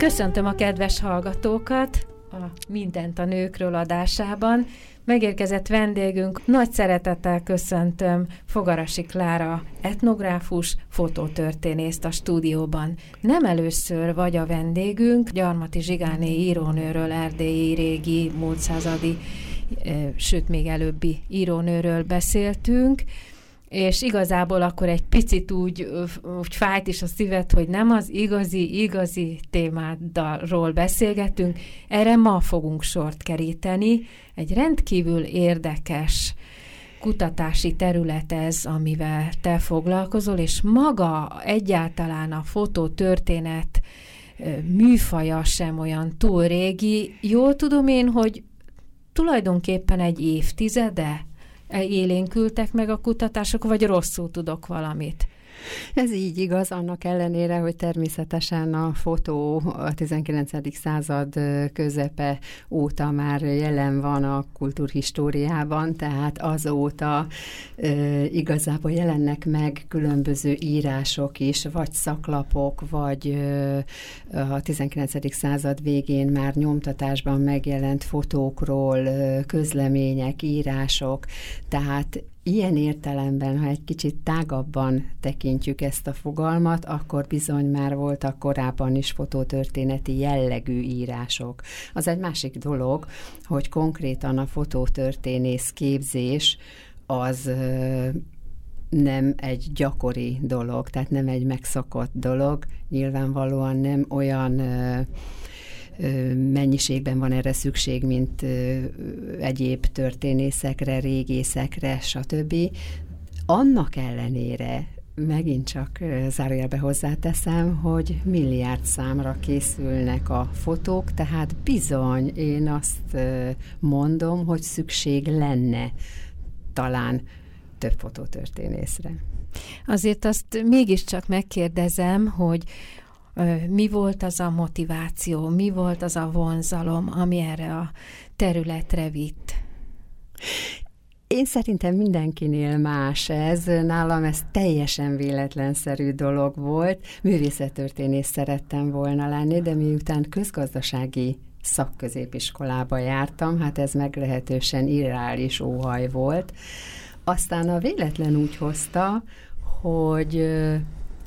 Köszöntöm a kedves hallgatókat a Mindent a nőkről adásában. Megérkezett vendégünk, nagy szeretettel köszöntöm Fogarasi Klára, etnográfus, fotótörténészt a stúdióban. Nem először vagy a vendégünk, Gyarmati Zsigáné írónőről, erdélyi régi, múlt századi, sőt még előbbi írónőről beszéltünk, és igazából akkor egy picit úgy, úgy fájt is a szívet, hogy nem az igazi, igazi témádról beszélgetünk. Erre ma fogunk sort keríteni. Egy rendkívül érdekes kutatási terület ez, amivel te foglalkozol, és maga egyáltalán a fotótörténet műfaja sem olyan túl régi. Jól tudom én, hogy tulajdonképpen egy évtizede élénkültek meg a kutatások, vagy rosszul tudok valamit? Ez így igaz, annak ellenére, hogy természetesen a fotó a 19. század közepe óta már jelen van a kultúrhistóriában, tehát azóta e, igazából jelennek meg különböző írások is, vagy szaklapok, vagy e, a 19. század végén már nyomtatásban megjelent fotókról, közlemények, írások, tehát ilyen értelemben, ha egy kicsit tágabban tekintjük ezt a fogalmat, akkor bizony már voltak korábban is fotótörténeti jellegű írások. Az egy másik dolog, hogy konkrétan a fotótörténész képzés az nem egy gyakori dolog, tehát nem egy megszokott dolog, nyilvánvalóan nem olyan mennyiségben van erre szükség, mint egyéb történészekre, régészekre, stb. Annak ellenére megint csak zárójelbe hozzáteszem, hogy milliárd számra készülnek a fotók, tehát bizony én azt mondom, hogy szükség lenne talán több fotótörténészre. Azért azt mégiscsak megkérdezem, hogy mi volt az a motiváció, mi volt az a vonzalom, ami erre a területre vitt? Én szerintem mindenkinél más ez. Nálam ez teljesen véletlenszerű dolog volt. Művészettörténész szerettem volna lenni, de miután közgazdasági szakközépiskolába jártam, hát ez meglehetősen irreális óhaj volt. Aztán a véletlen úgy hozta, hogy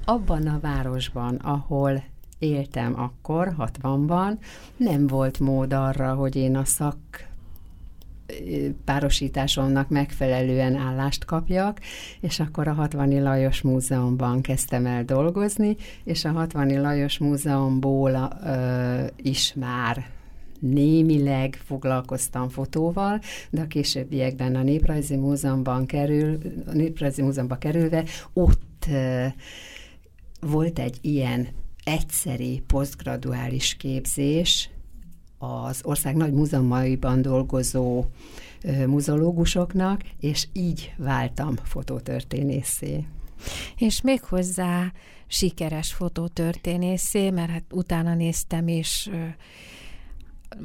abban a városban, ahol éltem akkor, 60-ban, nem volt mód arra, hogy én a szak párosításomnak megfelelően állást kapjak, és akkor a 60 Lajos Múzeumban kezdtem el dolgozni, és a 60 Lajos Múzeumból ö, is már némileg foglalkoztam fotóval, de a későbbiekben a Néprajzi Múzeumban kerül, a Néprajzi Múzeumban kerülve ott volt egy ilyen egyszeri posztgraduális képzés az ország nagy múzeumaiban dolgozó muzológusoknak, és így váltam fotótörténészé. És még hozzá sikeres fotótörténészé, mert hát utána néztem, és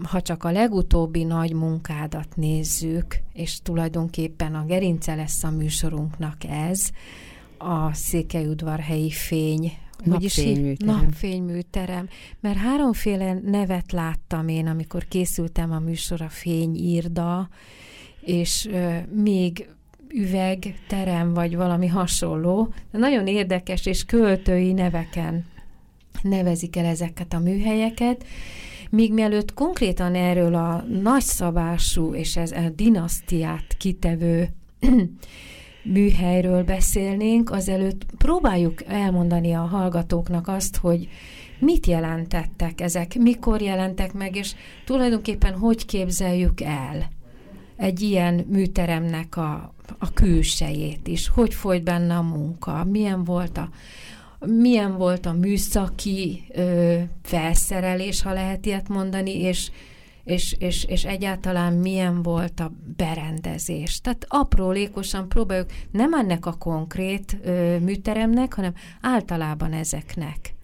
ha csak a legutóbbi nagy munkádat nézzük, és tulajdonképpen a gerince lesz a műsorunknak ez, a Székelyudvarhelyi fény Napfényműterem. Napfényműterem. Mert háromféle nevet láttam én, amikor készültem a műsor a fényírda, és ö, még üvegterem, vagy valami hasonló. De nagyon érdekes és költői neveken nevezik el ezeket a műhelyeket, míg mielőtt konkrétan erről a nagyszabású és ez a dinasztiát kitevő műhelyről beszélnénk, azelőtt próbáljuk elmondani a hallgatóknak azt, hogy mit jelentettek ezek, mikor jelentek meg, és tulajdonképpen hogy képzeljük el egy ilyen műteremnek a, a külsejét is, hogy folyt benne a munka, milyen volt a, milyen volt a műszaki ö, felszerelés, ha lehet ilyet mondani, és, és, és, és egyáltalán milyen volt a berendezés. Tehát aprólékosan próbáljuk nem ennek a konkrét ö, műteremnek, hanem általában ezeknek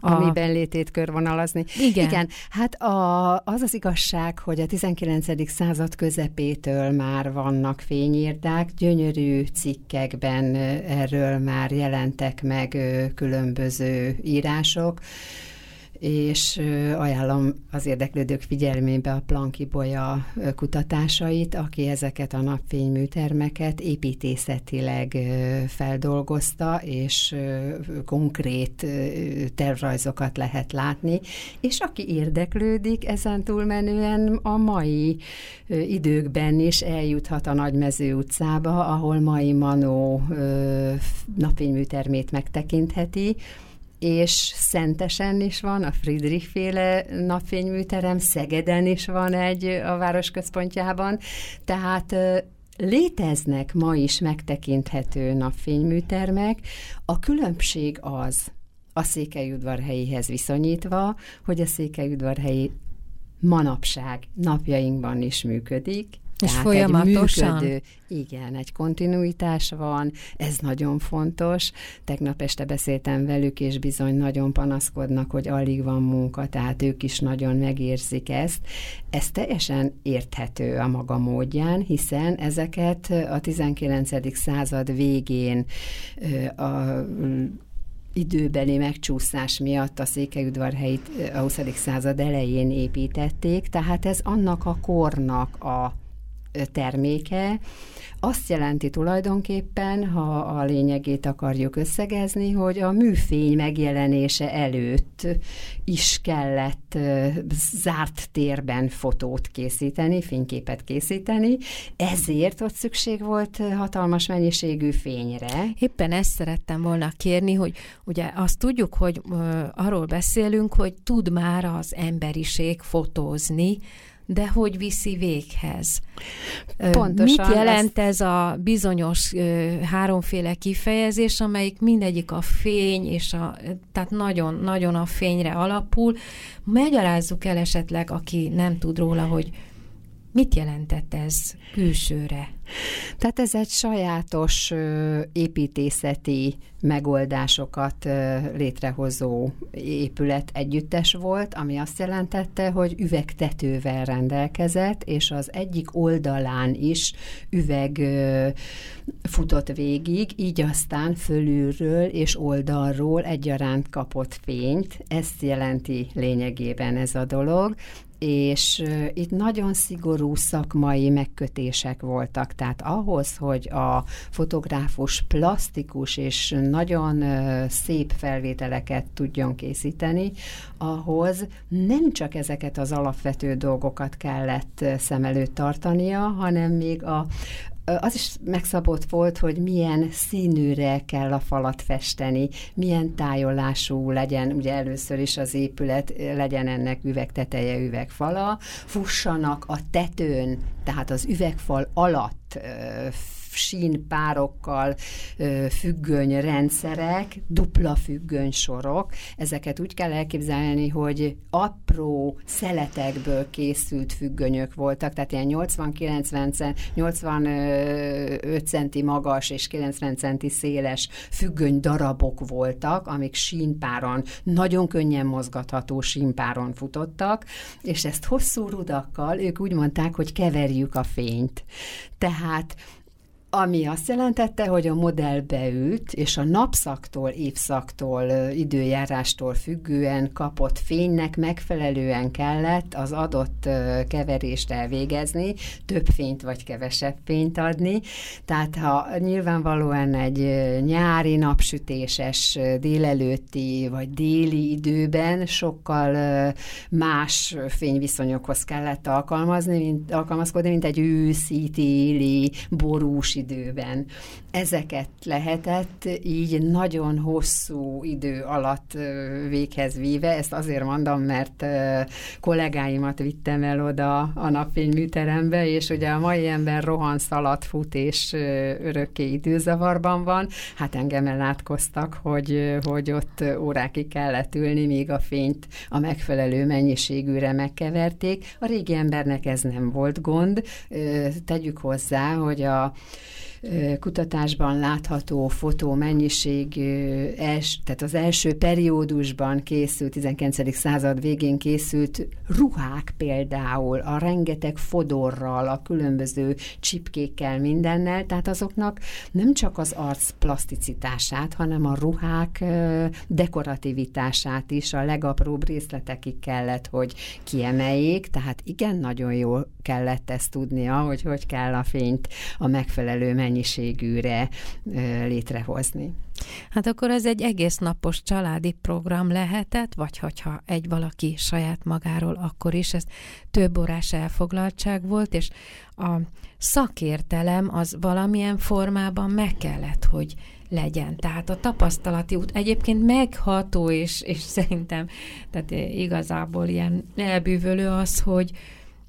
a... amiben létét körvonalazni. Igen. Igen, hát a, az az igazság, hogy a 19. század közepétől már vannak fényírdák, gyönyörű cikkekben erről már jelentek meg különböző írások, és ajánlom az érdeklődők figyelmébe a Planki Bolya kutatásait, aki ezeket a napfényműtermeket építészetileg feldolgozta, és konkrét tervrajzokat lehet látni, és aki érdeklődik, ezen túlmenően a mai időkben is eljuthat a Nagymező utcába, ahol mai Manó napfényműtermét megtekintheti, és Szentesen is van, a Friedrich féle napfényműterem, Szegeden is van egy a város központjában, tehát léteznek ma is megtekinthető napfényműtermek. A különbség az, a Székelyudvarhelyihez viszonyítva, hogy a Székelyudvarhelyi manapság napjainkban is működik, és Tehát folyamatosan? Egy működő, igen, egy kontinuitás van, ez nagyon fontos. Tegnap este beszéltem velük, és bizony nagyon panaszkodnak, hogy alig van munka, tehát ők is nagyon megérzik ezt. Ez teljesen érthető a maga módján, hiszen ezeket a 19. század végén a időbeli megcsúszás miatt a Székelyudvarhelyit a 20. század elején építették, tehát ez annak a kornak a terméke. Azt jelenti tulajdonképpen, ha a lényegét akarjuk összegezni, hogy a műfény megjelenése előtt is kellett zárt térben fotót készíteni, fényképet készíteni, ezért ott szükség volt hatalmas mennyiségű fényre. Éppen ezt szerettem volna kérni, hogy ugye azt tudjuk, hogy arról beszélünk, hogy tud már az emberiség fotózni, de hogy viszi véghez. Pontosan. Mit jelent ez a bizonyos háromféle kifejezés, amelyik mindegyik a fény, és a, tehát nagyon, nagyon a fényre alapul. Magyarázzuk el esetleg, aki nem tud róla, hogy Mit jelentett ez külsőre? Tehát ez egy sajátos építészeti megoldásokat létrehozó épület együttes volt, ami azt jelentette, hogy üvegtetővel rendelkezett, és az egyik oldalán is üveg futott végig, így aztán fölülről és oldalról egyaránt kapott fényt. Ezt jelenti lényegében ez a dolog, és itt nagyon szigorú szakmai megkötések voltak, tehát ahhoz, hogy a fotográfus plastikus és nagyon szép felvételeket tudjon készíteni, ahhoz nem csak ezeket az alapvető dolgokat kellett szem előtt tartania, hanem még a, az is megszabott volt, hogy milyen színűre kell a falat festeni, milyen tájolású legyen, ugye először is az épület legyen ennek üvegteteje, üvegfala, fussanak a tetőn, tehát az üvegfal alatt sínpárokkal függöny rendszerek, dupla függöny sorok. Ezeket úgy kell elképzelni, hogy apró szeletekből készült függönyök voltak, tehát ilyen 80-90 85 centi magas és 90 centi széles függöny darabok voltak, amik sínpáron, nagyon könnyen mozgatható sínpáron futottak, és ezt hosszú rudakkal ők úgy mondták, hogy keverjük a fényt. Tehát ami azt jelentette, hogy a modell beült, és a napszaktól, évszaktól, időjárástól függően kapott fénynek megfelelően kellett az adott keverést elvégezni, több fényt vagy kevesebb fényt adni. Tehát ha nyilvánvalóan egy nyári napsütéses délelőtti vagy déli időben sokkal más fényviszonyokhoz kellett alkalmazni, mint, alkalmazkodni, mint egy őszi, téli, borús időben. Ezeket lehetett így nagyon hosszú idő alatt véghez víve, ezt azért mondom, mert kollégáimat vittem el oda a napfényműterembe, és ugye a mai ember rohan, szalad, fut, és örökké időzavarban van, hát engem ellátkoztak, hogy, hogy ott órákig kellett ülni, míg a fényt a megfelelő mennyiségűre megkeverték. A régi embernek ez nem volt gond. Tegyük hozzá, hogy a kutatásban látható fotó mennyiség, els, tehát az első periódusban készült, 19. század végén készült ruhák például, a rengeteg fodorral, a különböző csipkékkel, mindennel, tehát azoknak nem csak az arc plaszticitását, hanem a ruhák dekorativitását is a legapróbb részletekig kellett, hogy kiemeljék, tehát igen, nagyon jól kellett ezt tudnia, hogy hogy kell a fényt a megfelelő mennyiségűre létrehozni. Hát akkor ez egy egész napos családi program lehetett, vagy hogyha egy valaki saját magáról, akkor is ez több órás elfoglaltság volt, és a szakértelem az valamilyen formában meg kellett, hogy legyen. Tehát a tapasztalati út egyébként megható, és, és szerintem tehát igazából ilyen elbűvölő az, hogy,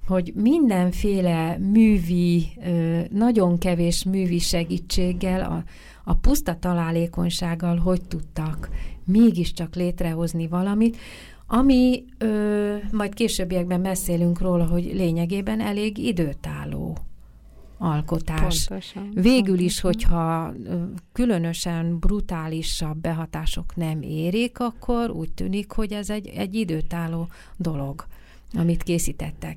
hogy mindenféle művi, nagyon kevés művi segítséggel, a, a puszta találékonysággal hogy tudtak mégiscsak létrehozni valamit, ami ö, majd későbbiekben beszélünk róla, hogy lényegében elég időtálló alkotás. Pontosan, Végül is, hogyha különösen brutálisabb behatások nem érik, akkor úgy tűnik, hogy ez egy, egy időtálló dolog amit készítettek.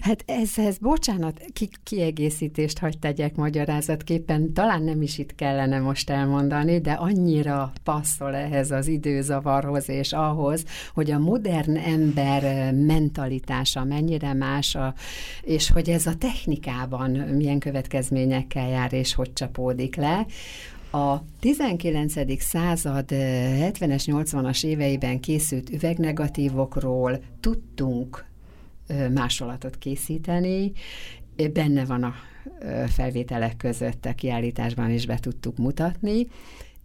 Hát ezhez, bocsánat, ki, kiegészítést hagy tegyek magyarázatképpen, talán nem is itt kellene most elmondani, de annyira passzol ehhez az időzavarhoz és ahhoz, hogy a modern ember mentalitása mennyire más, a, és hogy ez a technikában milyen következményekkel jár, és hogy csapódik le, a 19. század 70-es, 80-as éveiben készült üvegnegatívokról tudtunk másolatot készíteni, benne van a felvételek között, a kiállításban is be tudtuk mutatni,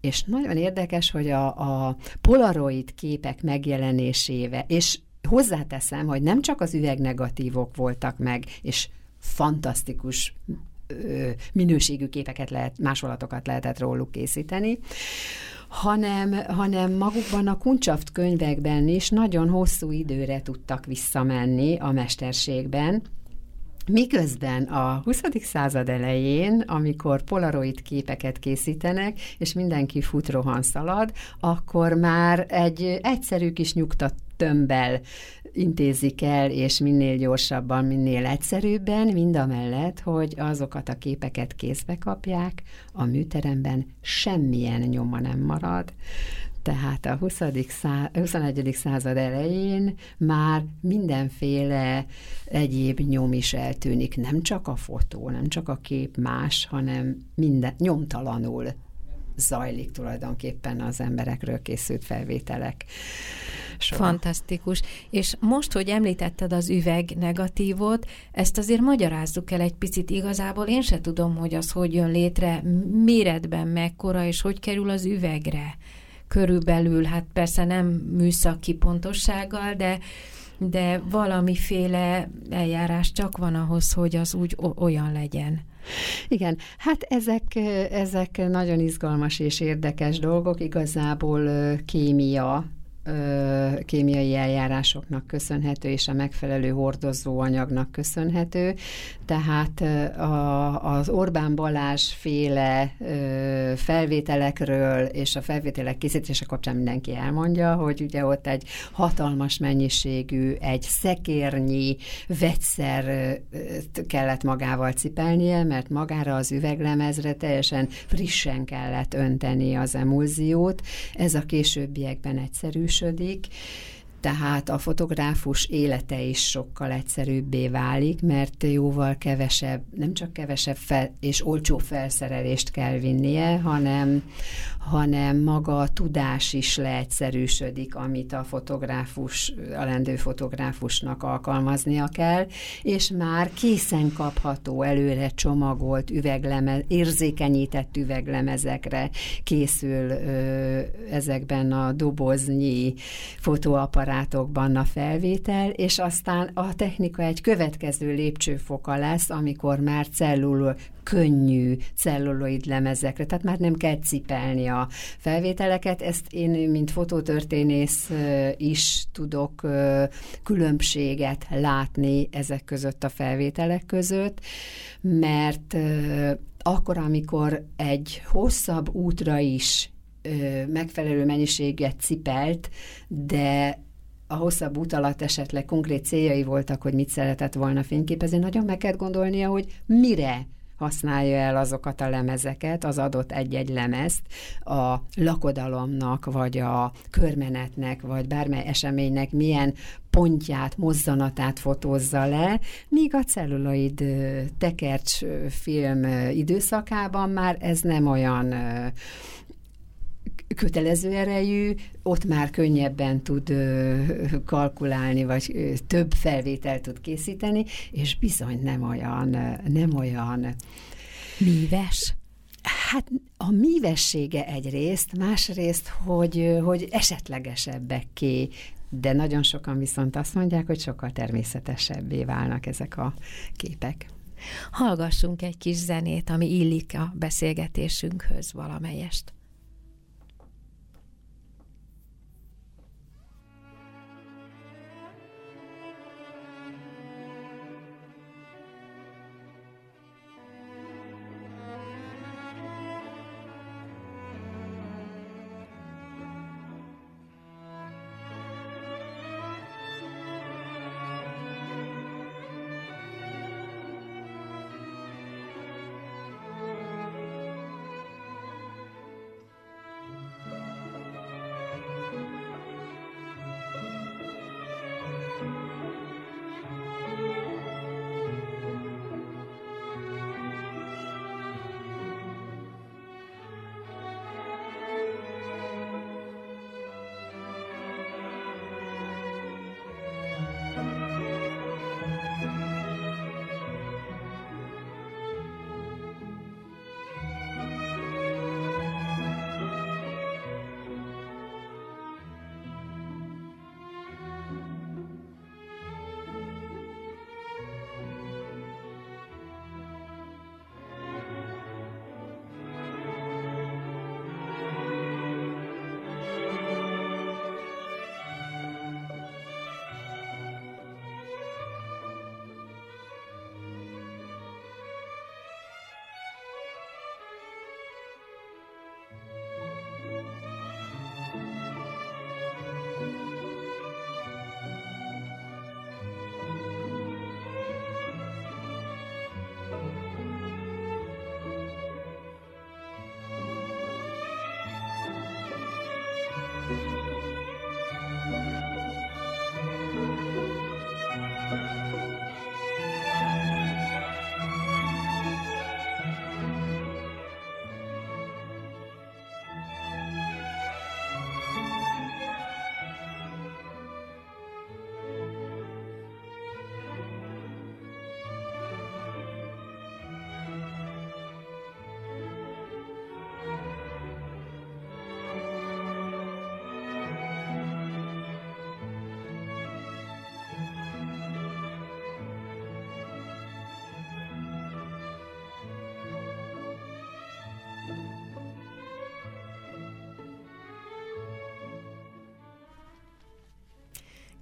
és nagyon érdekes, hogy a, a polaroid képek megjelenésével, és hozzáteszem, hogy nem csak az üvegnegatívok voltak meg, és fantasztikus minőségű képeket lehet, másolatokat lehetett róluk készíteni, hanem, hanem magukban a Kuncsaft könyvekben is nagyon hosszú időre tudtak visszamenni a mesterségben, Miközben a 20. század elején, amikor polaroid képeket készítenek, és mindenki fut, rohan, szalad, akkor már egy egyszerű kis nyugtat tömbbel intézik el, és minél gyorsabban, minél egyszerűbben, mind a mellett, hogy azokat a képeket kézbe kapják, a műteremben semmilyen nyoma nem marad, tehát a 20. Szá- 21. század elején már mindenféle egyéb nyom is eltűnik, nem csak a fotó, nem csak a kép más, hanem minden nyomtalanul zajlik tulajdonképpen az emberekről készült felvételek. Sora. Fantasztikus. És most, hogy említetted az üveg negatívot, ezt azért magyarázzuk el egy picit igazából. Én se tudom, hogy az hogy jön létre, méretben mekkora, és hogy kerül az üvegre körülbelül, hát persze nem műszaki pontossággal, de de valamiféle eljárás csak van ahhoz, hogy az úgy olyan legyen. Igen, hát ezek, ezek nagyon izgalmas és érdekes dolgok, igazából kémia kémiai eljárásoknak köszönhető, és a megfelelő hordozóanyagnak köszönhető. Tehát a, az Orbán Balázs féle felvételekről és a felvételek készítése kapcsán mindenki elmondja, hogy ugye ott egy hatalmas mennyiségű, egy szekérnyi vegyszer kellett magával cipelnie, mert magára az üveglemezre teljesen frissen kellett önteni az emulziót. Ez a későbbiekben egyszerűs erősödik, tehát a fotográfus élete is sokkal egyszerűbbé válik, mert jóval kevesebb, nem csak kevesebb fel, és olcsó felszerelést kell vinnie, hanem, hanem maga a tudás is leegyszerűsödik, amit a fotográfus, a lendő fotográfusnak alkalmaznia kell, és már készen kapható, előre csomagolt üveglemez, érzékenyített üveglemezekre készül ö, ezekben a doboznyi fotóaparátokban a felvétel, és aztán a technika egy következő lépcsőfoka lesz, amikor már celluló, könnyű celluloid lemezekre, tehát már nem kell cipelni a felvételeket. Ezt én, mint fotótörténész is tudok különbséget látni ezek között a felvételek között, mert akkor, amikor egy hosszabb útra is megfelelő mennyiséget cipelt, de a hosszabb út alatt esetleg konkrét céljai voltak, hogy mit szeretett volna fényképezni, nagyon meg kell gondolnia, hogy mire használja el azokat a lemezeket, az adott egy-egy lemezt a lakodalomnak, vagy a körmenetnek, vagy bármely eseménynek milyen pontját, mozzanatát fotózza le, míg a celluloid tekercs film időszakában már ez nem olyan kötelező erejű, ott már könnyebben tud kalkulálni, vagy több felvételt tud készíteni, és bizony nem olyan, nem olyan míves. Hát a mívessége egyrészt, másrészt, hogy, hogy esetlegesebbekké, de nagyon sokan viszont azt mondják, hogy sokkal természetesebbé válnak ezek a képek. Hallgassunk egy kis zenét, ami illik a beszélgetésünkhöz valamelyest.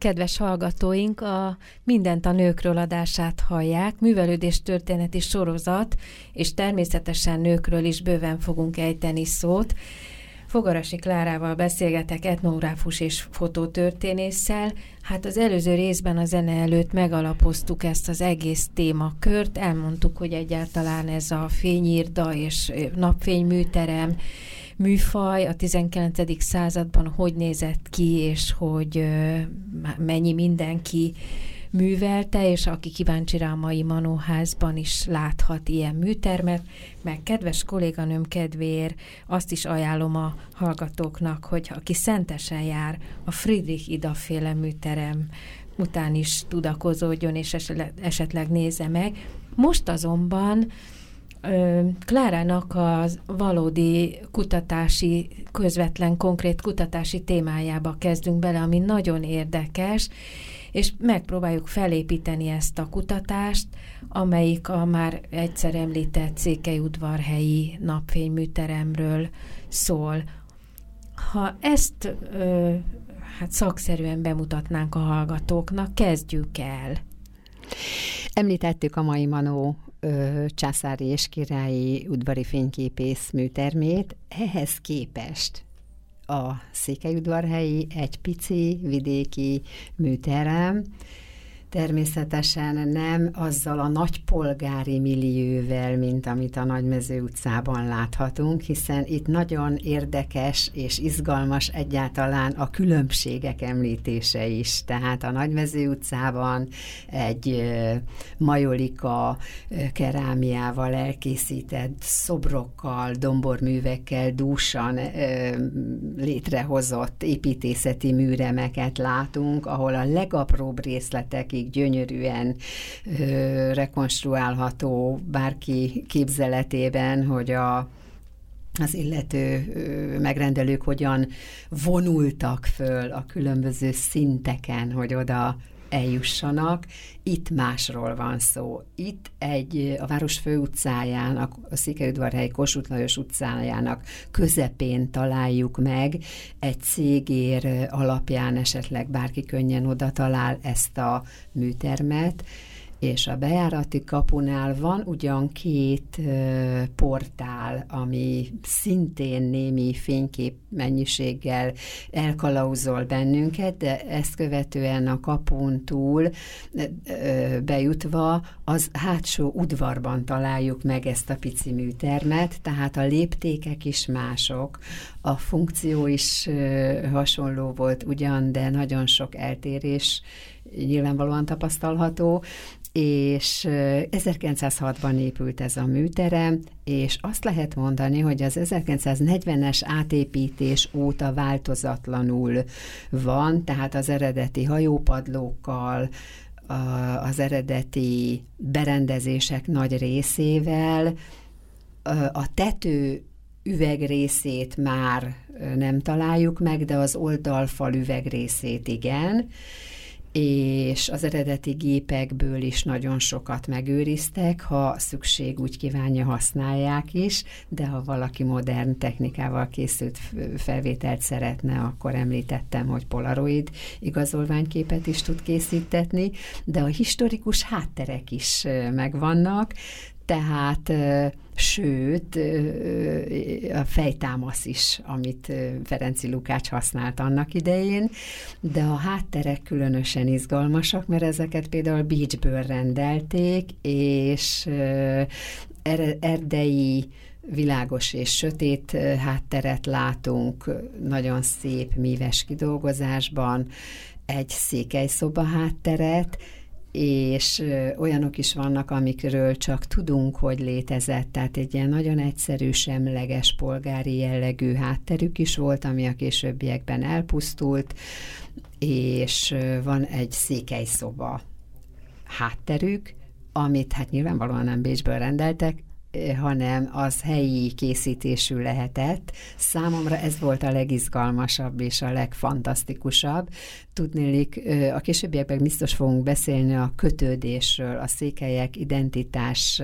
Kedves hallgatóink, a Mindent a nőkről adását hallják, művelődés történeti sorozat, és természetesen nőkről is bőven fogunk ejteni szót. Fogarasi Klárával beszélgetek etnográfus és fotótörténésszel. Hát az előző részben a zene előtt megalapoztuk ezt az egész témakört, elmondtuk, hogy egyáltalán ez a fényírda és napfényműterem műfaj a 19. században hogy nézett ki, és hogy mennyi mindenki művelte, és aki kíváncsi rá a mai Manóházban is láthat ilyen műtermet, meg kedves kolléganőm kedvéért azt is ajánlom a hallgatóknak, hogy aki szentesen jár, a Friedrich Ida féle műterem után is tudakozódjon, és esetleg nézze meg. Most azonban Klárának a valódi kutatási, közvetlen, konkrét kutatási témájába kezdünk bele, ami nagyon érdekes, és megpróbáljuk felépíteni ezt a kutatást, amelyik a már egyszer említett Székelyudvarhelyi napfényműteremről szól. Ha ezt ö, hát szakszerűen bemutatnánk a hallgatóknak, kezdjük el. Említettük a mai Manó ö, császári és királyi udvari fényképész műtermét. Ehhez képest a Székelyudvarhelyi egy pici vidéki műterem, Természetesen nem azzal a nagy polgári millióvel, mint amit a Nagymező utcában láthatunk, hiszen itt nagyon érdekes és izgalmas egyáltalán a különbségek említése is. Tehát a Nagymező utcában egy majolika kerámiával elkészített szobrokkal, domborművekkel dúsan létrehozott építészeti műremeket látunk, ahol a legapróbb részletekig végig gyönyörűen ö, rekonstruálható bárki képzeletében, hogy a az illető megrendelők hogyan vonultak föl a különböző szinteken, hogy oda eljussanak. Itt másról van szó. Itt egy a város főutcáján, a Székelyudvarhely Kossuth Lajos utcájának közepén találjuk meg egy cégér alapján esetleg bárki könnyen oda talál ezt a műtermet, és a bejárati kapunál van ugyan két ö, portál, ami szintén némi fénykép mennyiséggel elkalauzol bennünket, de ezt követően a kapun túl ö, bejutva az hátsó udvarban találjuk meg ezt a pici műtermet, tehát a léptékek is mások, a funkció is ö, hasonló volt ugyan, de nagyon sok eltérés nyilvánvalóan tapasztalható, és 1906-ban épült ez a műterem, és azt lehet mondani, hogy az 1940-es átépítés óta változatlanul van, tehát az eredeti hajópadlókkal, az eredeti berendezések nagy részével, a tető üvegrészét már nem találjuk meg, de az oldalfal üvegrészét igen, és az eredeti gépekből is nagyon sokat megőriztek, ha szükség úgy kívánja, használják is, de ha valaki modern technikával készült felvételt szeretne, akkor említettem, hogy polaroid igazolványképet is tud készítetni, de a historikus hátterek is megvannak, tehát sőt, a fejtámasz is, amit Ferenci Lukács használt annak idején, de a hátterek különösen izgalmasak, mert ezeket például Beachből rendelték, és erdei világos és sötét hátteret látunk, nagyon szép, míves kidolgozásban, egy székelyszoba hátteret, és olyanok is vannak, amikről csak tudunk, hogy létezett, tehát egy ilyen nagyon egyszerű, semleges polgári jellegű hátterük is volt, ami a későbbiekben elpusztult, és van egy székelyszoba hátterük, amit hát nyilvánvalóan nem Bécsből rendeltek, hanem az helyi készítésű lehetett. Számomra ez volt a legizgalmasabb és a legfantasztikusabb. Tudnélik, a későbbiekben biztos fogunk beszélni a kötődésről, a székelyek identitás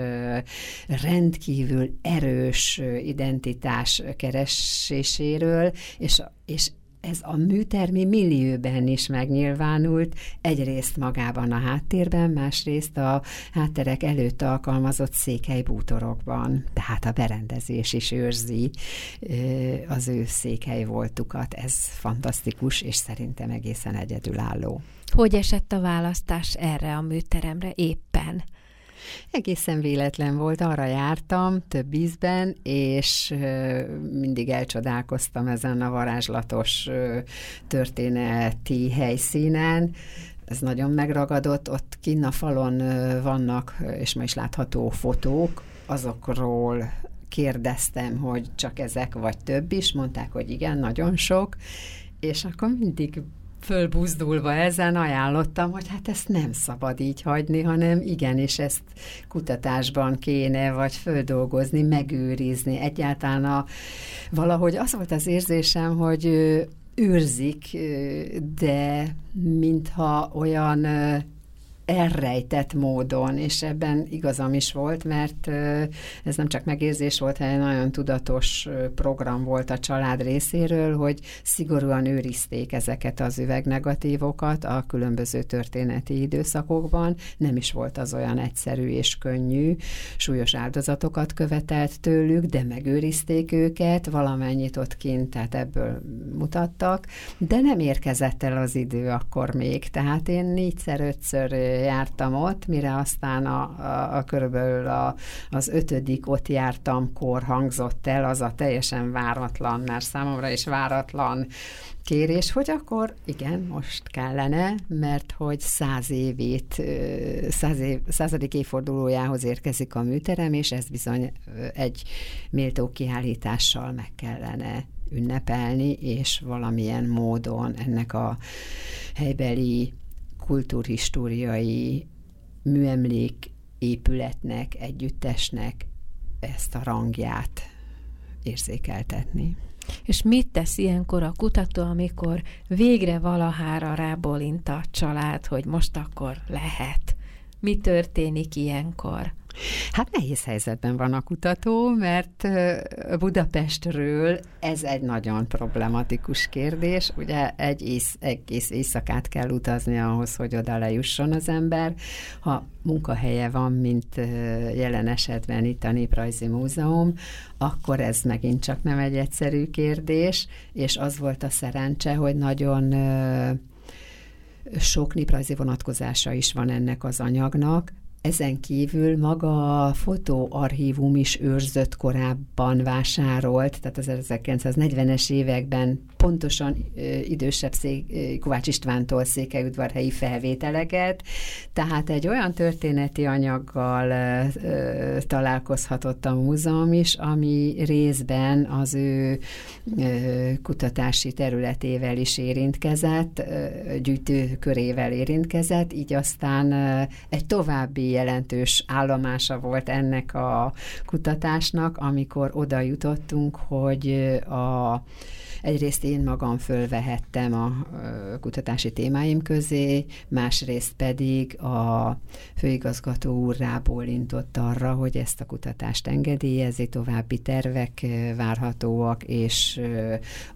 rendkívül erős identitás kereséséről, és, és ez a műtermi millióben is megnyilvánult, egyrészt magában a háttérben, másrészt a hátterek előtt alkalmazott székely bútorokban. Tehát a berendezés is őrzi az ő székely voltukat. Ez fantasztikus, és szerintem egészen egyedülálló. Hogy esett a választás erre a műteremre éppen? Egészen véletlen volt, arra jártam több ízben, és mindig elcsodálkoztam ezen a varázslatos történeti helyszínen. Ez nagyon megragadott, ott kinn a falon vannak, és ma is látható fotók, azokról kérdeztem, hogy csak ezek, vagy több is, mondták, hogy igen, nagyon sok, és akkor mindig fölbuzdulva ezen ajánlottam, hogy hát ezt nem szabad így hagyni, hanem igenis ezt kutatásban kéne, vagy földolgozni, megőrizni. Egyáltalán a, valahogy az volt az érzésem, hogy őrzik, de mintha olyan elrejtett módon, és ebben igazam is volt, mert ez nem csak megérzés volt, hanem nagyon tudatos program volt a család részéről, hogy szigorúan őrizték ezeket az üvegnegatívokat a különböző történeti időszakokban. Nem is volt az olyan egyszerű és könnyű, súlyos áldozatokat követelt tőlük, de megőrizték őket, valamennyit ott kint, tehát ebből mutattak, de nem érkezett el az idő akkor még, tehát én négyszer-ötször jártam ott, mire aztán a, a, a körülbelül a, az ötödik ott jártam kor hangzott el, az a teljesen váratlan, mert számomra is váratlan kérés, hogy akkor igen, most kellene, mert hogy száz évét, száz év, századik évfordulójához érkezik a műterem, és ez bizony egy méltó kiállítással meg kellene ünnepelni, és valamilyen módon ennek a helybeli kultúrhistóriai műemlék épületnek, együttesnek ezt a rangját érzékeltetni. És mit tesz ilyenkor a kutató, amikor végre valahára rábólint a család, hogy most akkor lehet? Mi történik ilyenkor? Hát nehéz helyzetben van a kutató, mert Budapestről ez egy nagyon problematikus kérdés. Ugye egy ész, egész éjszakát kell utazni ahhoz, hogy oda lejusson az ember. Ha munkahelye van, mint jelen esetben itt a Néprajzi Múzeum, akkor ez megint csak nem egy egyszerű kérdés, és az volt a szerencse, hogy nagyon sok néprajzi vonatkozása is van ennek az anyagnak, ezen kívül maga a fotóarchívum is őrzött korábban vásárolt, tehát az 1940-es években pontosan ö, idősebb szék, Kovács Istvántól székelyudvarhelyi felvételeket, tehát egy olyan történeti anyaggal ö, találkozhatott a múzeum is, ami részben az ő ö, kutatási területével is érintkezett, ö, gyűjtőkörével érintkezett, így aztán ö, egy további jelentős állomása volt ennek a kutatásnak, amikor oda jutottunk, hogy a Egyrészt én magam fölvehettem a kutatási témáim közé, másrészt pedig a főigazgató úr rábólintott arra, hogy ezt a kutatást engedélyezi, további tervek várhatóak, és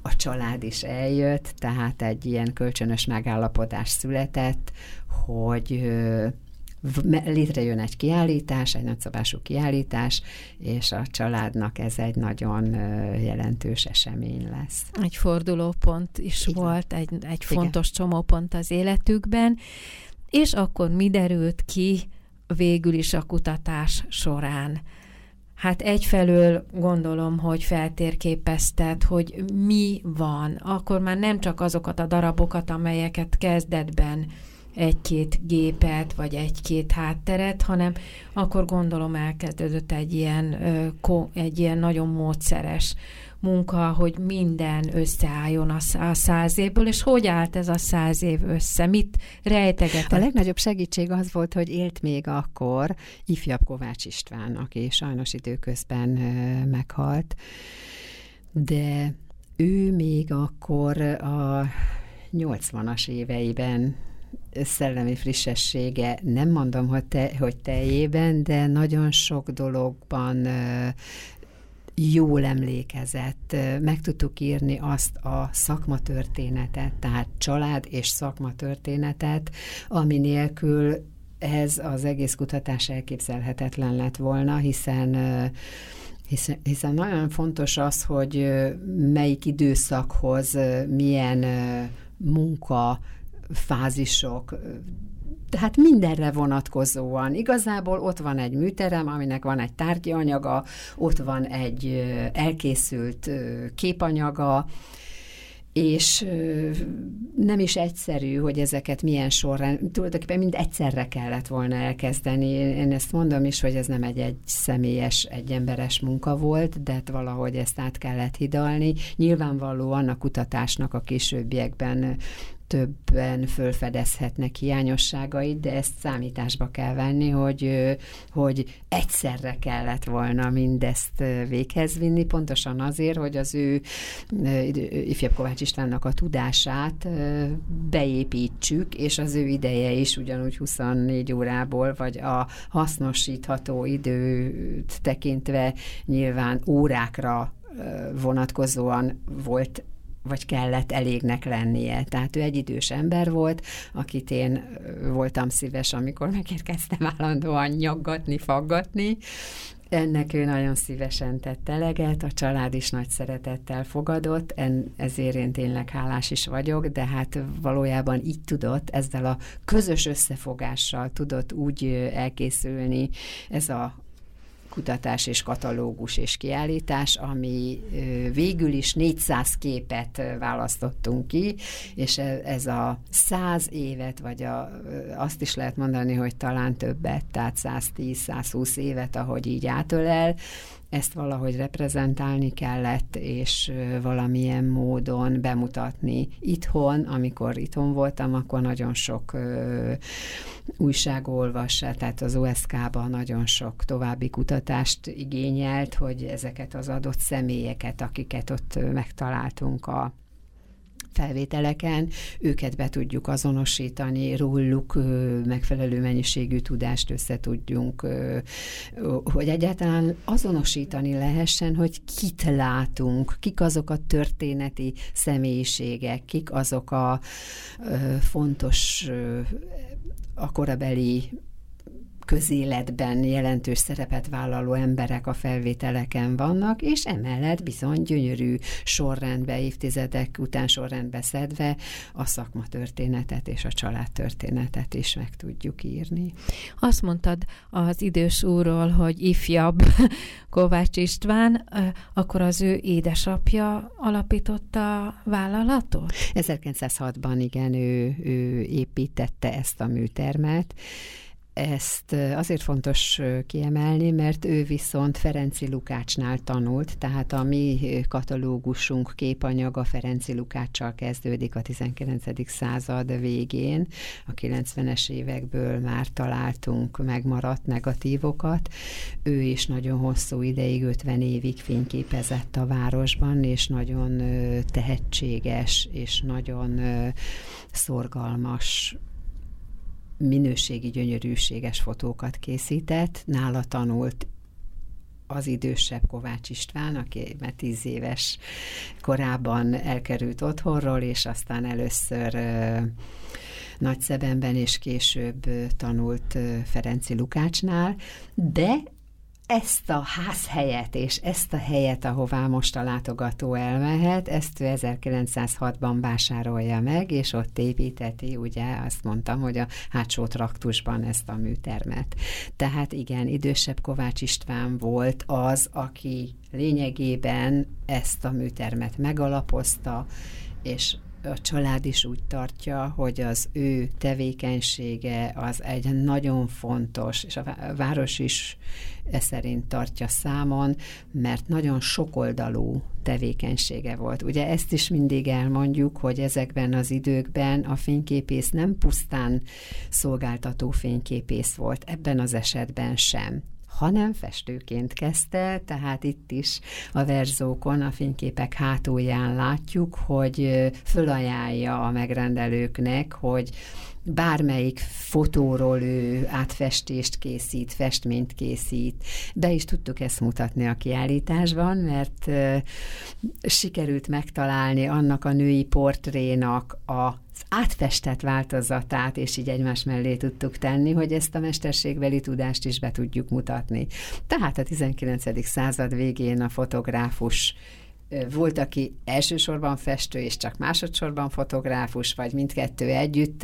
a család is eljött, tehát egy ilyen kölcsönös megállapodás született, hogy létrejön egy kiállítás, egy nagyszabású kiállítás, és a családnak ez egy nagyon jelentős esemény lesz. Egy fordulópont is Igen. volt, egy, egy fontos Igen. csomópont az életükben, és akkor mi derült ki végül is a kutatás során? Hát egyfelől gondolom, hogy feltérképezted, hogy mi van. Akkor már nem csak azokat a darabokat, amelyeket kezdetben egy-két gépet, vagy egy-két hátteret, hanem akkor gondolom elkezdődött egy ilyen, egy ilyen nagyon módszeres munka, hogy minden összeálljon a száz évből, és hogy állt ez a száz év össze? Mit rejtegetett? A legnagyobb segítség az volt, hogy élt még akkor ifjabb Kovács István, aki sajnos időközben meghalt, de ő még akkor a 80-as éveiben szellemi frissessége, nem mondom, hogy, te, hogy teljében, de nagyon sok dologban jól emlékezett, meg tudtuk írni azt a szakmatörténetet, tehát család és szakmatörténetet, ami nélkül ez az egész kutatás elképzelhetetlen lett volna, hiszen hiszen, hiszen nagyon fontos az, hogy melyik időszakhoz milyen munka fázisok, tehát mindenre vonatkozóan. Igazából ott van egy műterem, aminek van egy tárgyi anyaga, ott van egy elkészült képanyaga, és nem is egyszerű, hogy ezeket milyen sorrend, tulajdonképpen mind egyszerre kellett volna elkezdeni. Én ezt mondom is, hogy ez nem egy, egy személyes, egy emberes munka volt, de hát valahogy ezt át kellett hidalni. Nyilvánvalóan a kutatásnak a későbbiekben többen fölfedezhetnek hiányosságait, de ezt számításba kell venni, hogy, hogy egyszerre kellett volna mindezt véghez vinni, pontosan azért, hogy az ő ifjabb Kovács Istvánnak a tudását beépítsük, és az ő ideje is ugyanúgy 24 órából, vagy a hasznosítható időt tekintve nyilván órákra vonatkozóan volt vagy kellett elégnek lennie. Tehát ő egy idős ember volt, akit én voltam szíves, amikor megérkeztem állandóan nyaggatni, faggatni, ennek ő nagyon szívesen tett eleget, a család is nagy szeretettel fogadott, en, ezért én tényleg hálás is vagyok, de hát valójában így tudott, ezzel a közös összefogással tudott úgy elkészülni ez a kutatás és katalógus és kiállítás, ami végül is 400 képet választottunk ki, és e, ez a 100 évet, vagy a, azt is lehet mondani, hogy talán többet, tehát 110-120 évet, ahogy így átölel, ezt valahogy reprezentálni kellett, és valamilyen módon bemutatni itthon. Amikor itthon voltam, akkor nagyon sok ö, tehát az OSK-ban nagyon sok további kutatást igényelt, hogy ezeket az adott személyeket, akiket ott megtaláltunk a felvételeken, őket be tudjuk azonosítani, róluk megfelelő mennyiségű tudást össze hogy egyáltalán azonosítani lehessen, hogy kit látunk, kik azok a történeti személyiségek, kik azok a fontos a korabeli közéletben jelentős szerepet vállaló emberek a felvételeken vannak, és emellett bizony gyönyörű sorrendbe, évtizedek után sorrendbe szedve a szakma történetet és a család történetet is meg tudjuk írni. Azt mondtad az idős úrról, hogy ifjabb Kovács István, akkor az ő édesapja alapította a vállalatot? 1906-ban igen, ő, ő építette ezt a műtermet, ezt azért fontos kiemelni, mert ő viszont Ferenci Lukácsnál tanult, tehát a mi katalógusunk képanyaga Ferenci Lukáccsal kezdődik a 19. század végén. A 90-es évekből már találtunk megmaradt negatívokat. Ő is nagyon hosszú ideig, 50 évig fényképezett a városban, és nagyon tehetséges, és nagyon szorgalmas minőségi, gyönyörűséges fotókat készített. Nála tanult az idősebb Kovács István, aki már tíz éves korában elkerült otthonról, és aztán először Nagyszebenben és később tanult Ferenci Lukácsnál, de ezt a házhelyet és ezt a helyet, ahová most a látogató elmehet, ezt ő 1906-ban vásárolja meg, és ott építeti, ugye azt mondtam, hogy a hátsó traktusban ezt a műtermet. Tehát igen, idősebb Kovács István volt az, aki lényegében ezt a műtermet megalapozta, és a család is úgy tartja, hogy az ő tevékenysége az egy nagyon fontos, és a város is e szerint tartja számon, mert nagyon sokoldalú tevékenysége volt. Ugye ezt is mindig elmondjuk, hogy ezekben az időkben a fényképész nem pusztán szolgáltató fényképész volt, ebben az esetben sem hanem festőként kezdte, tehát itt is a verzókon, a fényképek hátulján látjuk, hogy fölajánlja a megrendelőknek, hogy bármelyik fotóról ő átfestést készít, festményt készít. Be is tudtuk ezt mutatni a kiállításban, mert sikerült megtalálni annak a női portrénak a átfestett változatát, és így egymás mellé tudtuk tenni, hogy ezt a mesterségbeli tudást is be tudjuk mutatni. Tehát a 19. század végén a fotográfus volt, aki elsősorban festő, és csak másodszorban fotográfus, vagy mindkettő együtt,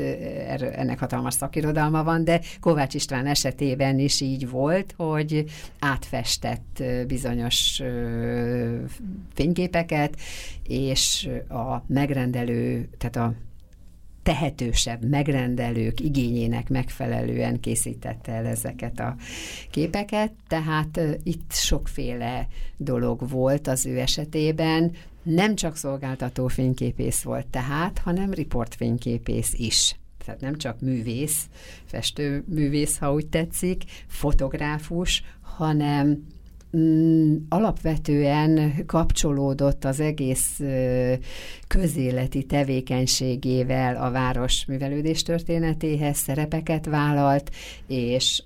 ennek hatalmas szakirodalma van, de Kovács István esetében is így volt, hogy átfestett bizonyos fényképeket, és a megrendelő, tehát a tehetősebb megrendelők igényének megfelelően készítette el ezeket a képeket, tehát itt sokféle dolog volt az ő esetében, nem csak szolgáltató fényképész volt tehát, hanem riportfényképész is. Tehát nem csak művész, festő művész, ha úgy tetszik, fotográfus, hanem alapvetően kapcsolódott az egész közéleti tevékenységével a város művelődés történetéhez, szerepeket vállalt, és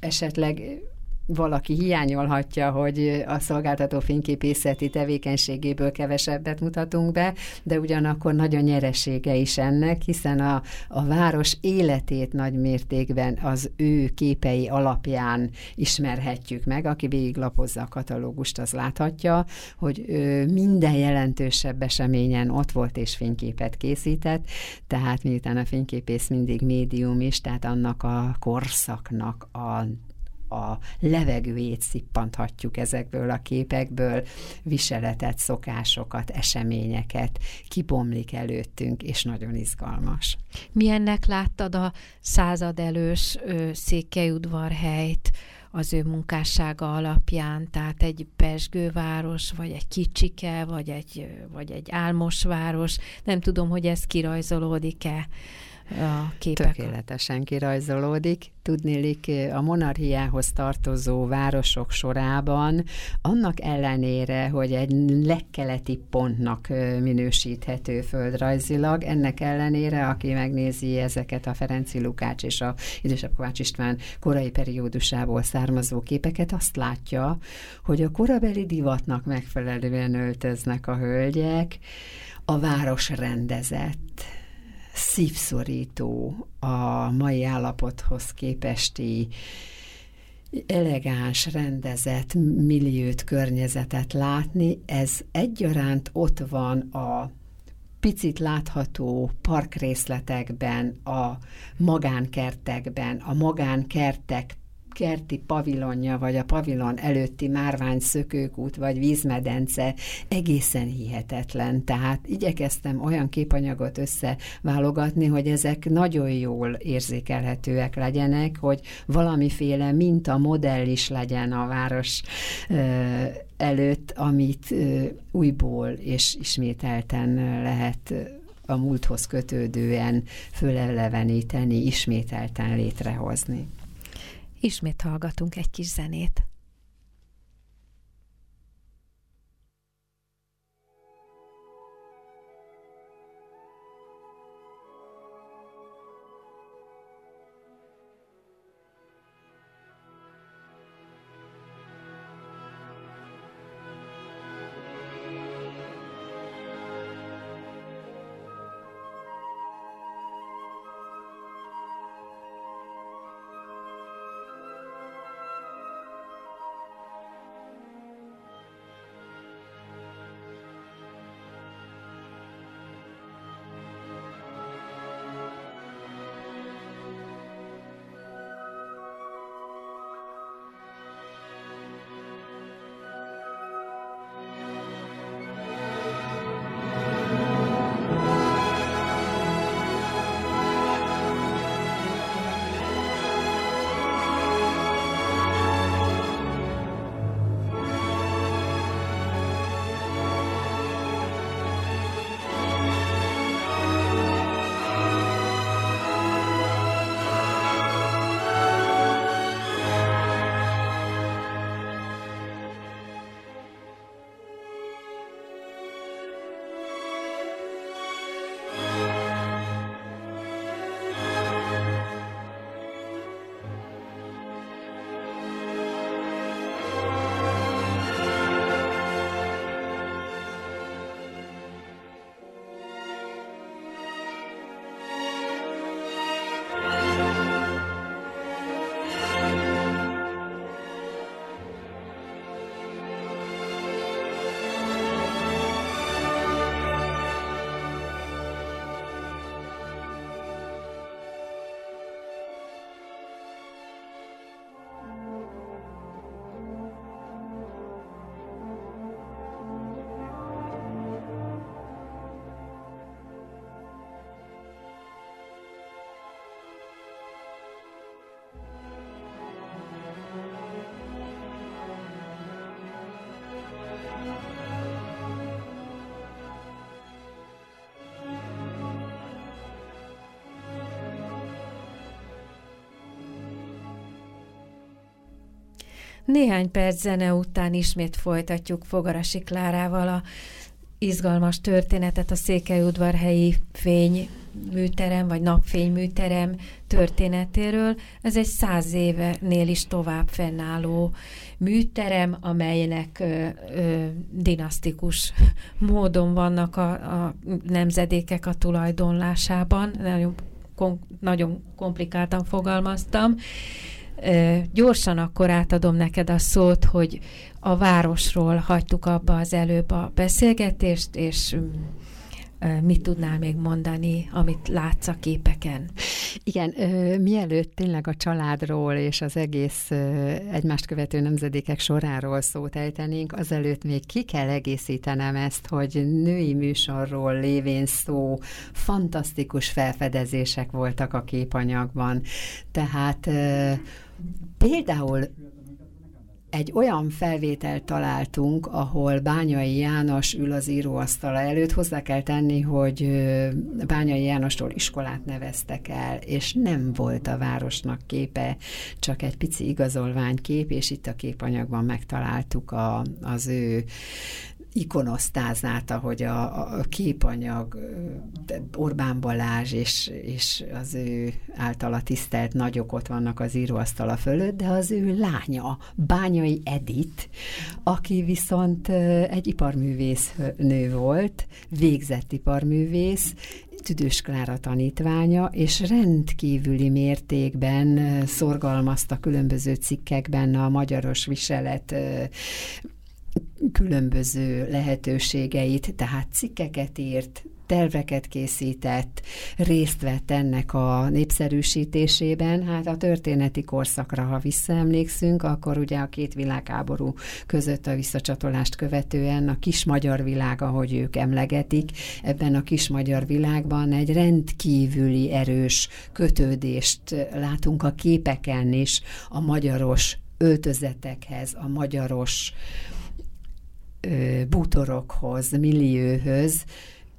esetleg valaki hiányolhatja, hogy a szolgáltató fényképészeti tevékenységéből kevesebbet mutatunk be, de ugyanakkor nagyon nyeresége is ennek, hiszen a, a város életét nagy mértékben az ő képei alapján ismerhetjük meg. Aki végiglapozza a katalógust, az láthatja, hogy minden jelentősebb eseményen ott volt és fényképet készített, tehát miután a fényképész mindig médium is, tehát annak a korszaknak a a levegőjét szippanthatjuk ezekből a képekből, viseletet, szokásokat, eseményeket, kibomlik előttünk, és nagyon izgalmas. Milyennek láttad a század elős székelyudvarhelyt, az ő munkássága alapján, tehát egy pesgőváros, vagy egy kicsike, vagy egy, vagy egy álmos város. Nem tudom, hogy ez kirajzolódik-e a képek. Tökéletesen kirajzolódik. Tudnélik, a monarchiához tartozó városok sorában, annak ellenére, hogy egy legkeleti pontnak minősíthető földrajzilag, ennek ellenére, aki megnézi ezeket a Ferenci Lukács és a idősebb Kovács István korai periódusából származó képeket, azt látja, hogy a korabeli divatnak megfelelően öltöznek a hölgyek, a város rendezett, szívszorító a mai állapothoz képesti elegáns, rendezett milliót, környezetet látni, ez egyaránt ott van a picit látható parkrészletekben, a magánkertekben, a magánkertek kerti pavilonja, vagy a pavilon előtti márvány szökőkút, vagy vízmedence egészen hihetetlen. Tehát igyekeztem olyan képanyagot összeválogatni, hogy ezek nagyon jól érzékelhetőek legyenek, hogy valamiféle minta modell is legyen a város előtt, amit újból és ismételten lehet a múlthoz kötődően föleleveníteni, ismételten létrehozni. Ismét hallgatunk egy kis zenét. Néhány perc zene után ismét folytatjuk Fogarasi Klárával a izgalmas történetet a Székelyudvarhelyi fény műterem, vagy napfényműterem történetéről. Ez egy száz évenél is tovább fennálló műterem, amelynek ö, ö, dinasztikus módon vannak a, a nemzedékek a tulajdonlásában. Nagyon, kom, nagyon komplikáltan fogalmaztam. Ö, gyorsan akkor átadom neked a szót, hogy a városról hagytuk abba az előbb a beszélgetést, és mit tudnál még mondani, amit látsz a képeken? Igen, mielőtt tényleg a családról és az egész egymást követő nemzedékek soráról szót ejtenénk, azelőtt még ki kell egészítenem ezt, hogy női műsorról lévén szó, fantasztikus felfedezések voltak a képanyagban. Tehát például egy olyan felvételt találtunk, ahol Bányai János ül az íróasztala előtt. Hozzá kell tenni, hogy Bányai Jánostól iskolát neveztek el, és nem volt a városnak képe, csak egy pici igazolványkép, és itt a képanyagban megtaláltuk a, az ő ikonosztázát, ahogy a, a képanyag Orbán Balázs és, és az ő általa tisztelt nagyok ott vannak az íróasztala fölött, de az ő lánya, Bányai Edit, aki viszont egy iparművész nő volt, végzett iparművész, Tüdős Klára tanítványa, és rendkívüli mértékben szorgalmazta különböző cikkekben a magyaros viselet különböző lehetőségeit, tehát cikkeket írt, terveket készített, részt vett ennek a népszerűsítésében. Hát a történeti korszakra, ha visszaemlékszünk, akkor ugye a két világháború között a visszacsatolást követően a kis magyar világ, ahogy ők emlegetik, ebben a kis magyar világban egy rendkívüli erős kötődést látunk a képeken is a magyaros öltözetekhez, a magyaros bútorokhoz, millióhöz,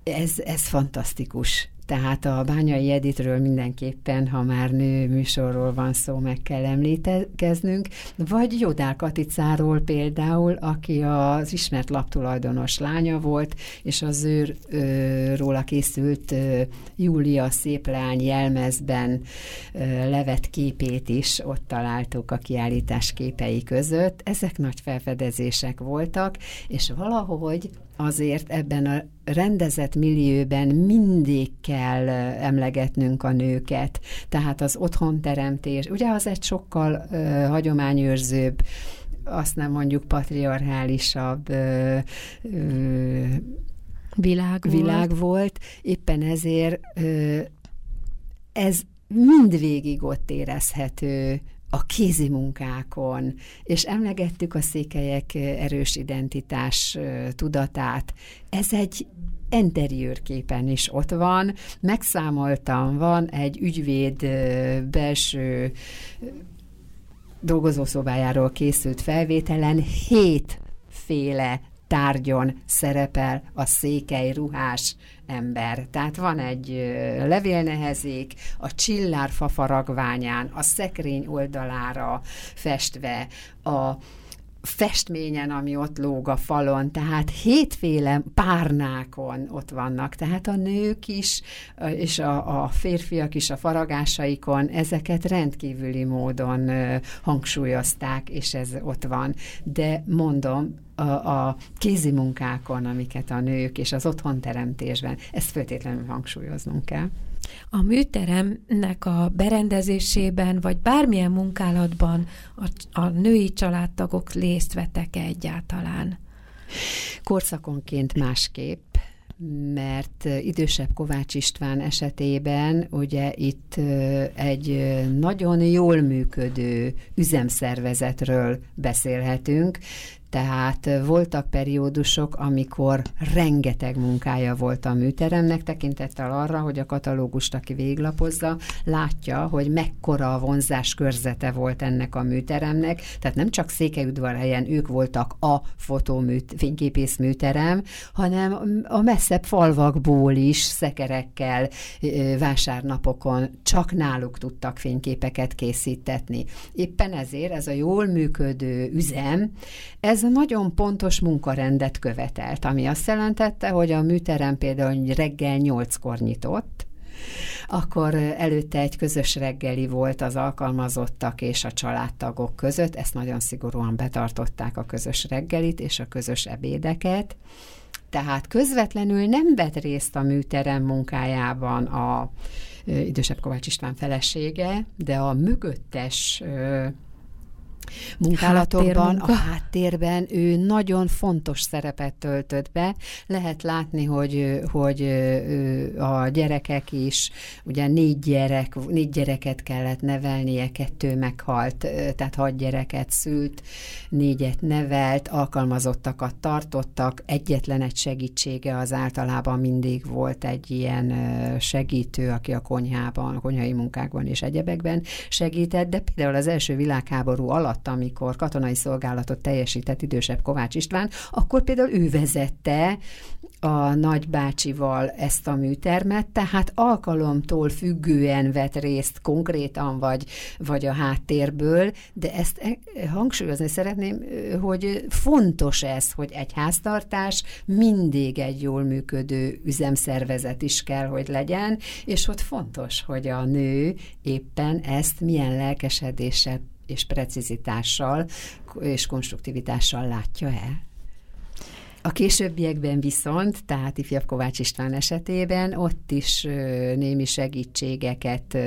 ez, ez fantasztikus. Tehát a Bányai Editről mindenképpen, ha már nő műsorról van szó, meg kell említeznünk, vagy Jodál Katicáról például, aki az ismert laptulajdonos lánya volt, és az ő róla készült Júlia szép lány jelmezben levet képét is ott találtuk a kiállítás képei között. Ezek nagy felfedezések voltak, és valahogy azért ebben a rendezett millióben mindig kell emlegetnünk a nőket. Tehát az otthonteremtés, ugye az egy sokkal ö, hagyományőrzőbb, azt nem mondjuk patriarchálisabb ö, ö, világ, világ volt. volt. Éppen ezért ö, ez mindvégig ott érezhető a kézi munkákon, és emlegettük a székelyek erős identitás tudatát. Ez egy interiőr képen is ott van. Megszámoltam, van egy ügyvéd belső dolgozószobájáról készült felvételen hétféle tárgyon szerepel a székely ruhás ember. Tehát van egy levélnehezék, a csillár fafaragványán, a szekrény oldalára festve, a festményen, ami ott lóg a falon, tehát hétféle párnákon ott vannak, tehát a nők is, és a, a férfiak is a faragásaikon ezeket rendkívüli módon hangsúlyozták, és ez ott van. De mondom, a, a kézi munkákon, amiket a nők, és az otthonteremtésben, ezt föltétlenül hangsúlyoznunk kell. A műteremnek a berendezésében, vagy bármilyen munkálatban a, a női családtagok részt vettek -e egyáltalán? Korszakonként másképp mert idősebb Kovács István esetében ugye itt egy nagyon jól működő üzemszervezetről beszélhetünk, Tehát voltak periódusok, amikor rengeteg munkája volt a műteremnek, tekintettel arra, hogy a katalógust, aki véglapozza, látja, hogy mekkora a vonzás körzete volt ennek a műteremnek. Tehát nem csak Székelyudvarhelyen ők voltak a fotóműt, fényképész műterem, hanem a messzebb falvakból is szekerekkel vásárnapokon csak náluk tudtak fényképeket készítetni. Éppen ezért ez a jól működő üzem, ez a nagyon pontos munkarendet követelt, ami azt jelentette, hogy a műterem például reggel nyolckor nyitott, akkor előtte egy közös reggeli volt az alkalmazottak és a családtagok között, ezt nagyon szigorúan betartották a közös reggelit és a közös ebédeket, tehát közvetlenül nem vett részt a műterem munkájában a idősebb Kovács István felesége, de a mögöttes munkálatokban, a háttérben ő nagyon fontos szerepet töltött be. Lehet látni, hogy, hogy a gyerekek is, ugye négy, gyerek, négy gyereket kellett nevelnie, kettő meghalt, tehát hat gyereket szült, négyet nevelt, alkalmazottakat tartottak, egyetlen egy segítsége az általában mindig volt egy ilyen segítő, aki a konyhában, a konyhai munkákban és egyebekben segített, de például az első világháború alatt alatt, amikor katonai szolgálatot teljesített idősebb Kovács István, akkor például ő vezette a nagybácsival ezt a műtermet, tehát alkalomtól függően vett részt konkrétan, vagy, vagy a háttérből, de ezt e, hangsúlyozni szeretném, hogy fontos ez, hogy egy háztartás mindig egy jól működő üzemszervezet is kell, hogy legyen, és ott fontos, hogy a nő éppen ezt milyen lelkesedéssel és precizitással és konstruktivitással látja el. A későbbiekben viszont, tehát ifjabb Kovács István esetében ott is némi segítségeket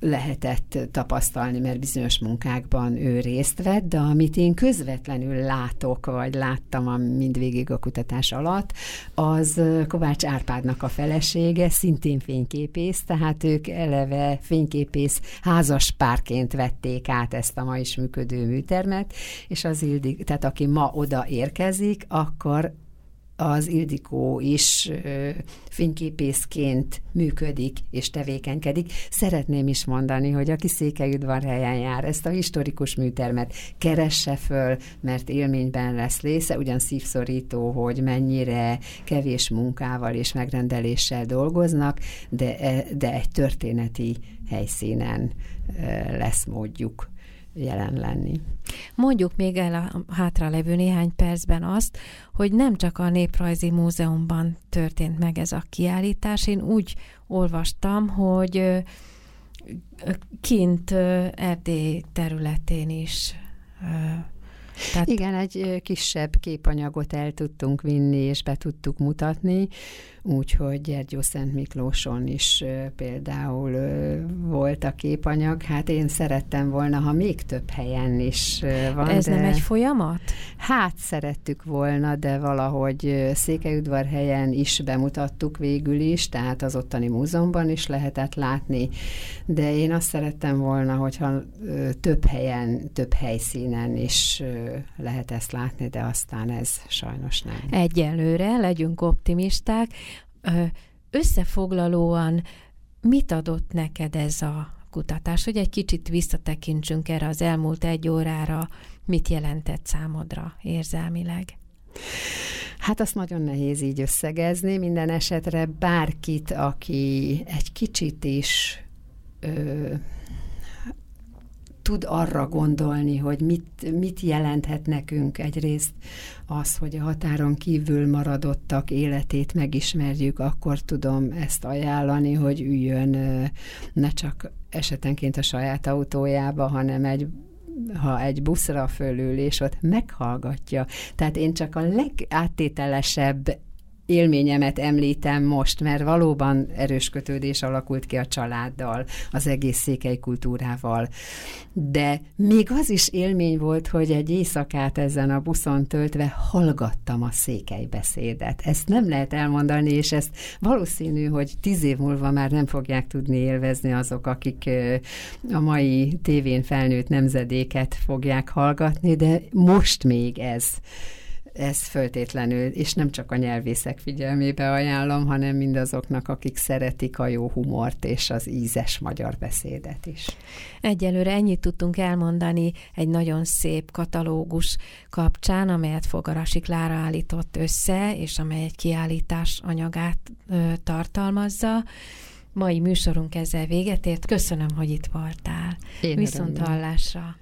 lehetett tapasztalni, mert bizonyos munkákban ő részt vett, de amit én közvetlenül látok, vagy láttam a mindvégig a kutatás alatt, az Kovács Árpádnak a felesége, szintén fényképész, tehát ők eleve fényképész házas párként vették át ezt a ma is működő műtermet, és az Ildi, tehát aki ma oda érkezik, akkor az Ildikó is fényképészként működik és tevékenykedik. Szeretném is mondani, hogy aki Székelyudvarhelyen jár, ezt a historikus műtermet keresse föl, mert élményben lesz része, ugyan szívszorító, hogy mennyire kevés munkával és megrendeléssel dolgoznak, de, e, de egy történeti helyszínen lesz módjuk jelen lenni. Mondjuk még el a hátralevő néhány percben azt, hogy nem csak a Néprajzi Múzeumban történt meg ez a kiállítás. Én úgy olvastam, hogy kint Erdély területén is tehát... Igen, egy kisebb képanyagot el tudtunk vinni, és be tudtuk mutatni, úgyhogy Gyergyó Szent Miklóson is például volt a képanyag. Hát én szerettem volna, ha még több helyen is van. Ez de... nem egy folyamat? Hát szerettük volna, de valahogy Székelyudvarhelyen is bemutattuk végül is, tehát az ottani múzeumban is lehetett látni, de én azt szerettem volna, hogyha több helyen, több helyszínen is lehet ezt látni, de aztán ez sajnos nem. Egyelőre legyünk optimisták. Összefoglalóan mit adott neked ez a kutatás, hogy egy kicsit visszatekintsünk erre az elmúlt egy órára, mit jelentett számodra érzelmileg? Hát azt nagyon nehéz így összegezni. Minden esetre bárkit, aki egy kicsit is ö, tud arra gondolni, hogy mit, mit jelenthet nekünk egyrészt az, hogy a határon kívül maradottak életét megismerjük, akkor tudom ezt ajánlani, hogy üljön ne csak esetenként a saját autójába, hanem egy ha egy buszra fölül, és ott meghallgatja. Tehát én csak a legáttételesebb élményemet említem most, mert valóban erős kötődés alakult ki a családdal, az egész székely kultúrával. De még az is élmény volt, hogy egy éjszakát ezen a buszon töltve hallgattam a székely beszédet. Ezt nem lehet elmondani, és ezt valószínű, hogy tíz év múlva már nem fogják tudni élvezni azok, akik a mai tévén felnőtt nemzedéket fogják hallgatni, de most még ez ez föltétlenül, és nem csak a nyelvészek figyelmébe ajánlom, hanem mindazoknak, akik szeretik a jó humort és az ízes magyar beszédet is. Egyelőre ennyit tudtunk elmondani egy nagyon szép katalógus kapcsán, amelyet Fogarasi Klára állított össze, és amely egy kiállítás anyagát ö, tartalmazza. Mai műsorunk ezzel véget ért. Köszönöm, hogy itt voltál. Én Viszont örömmel. hallásra.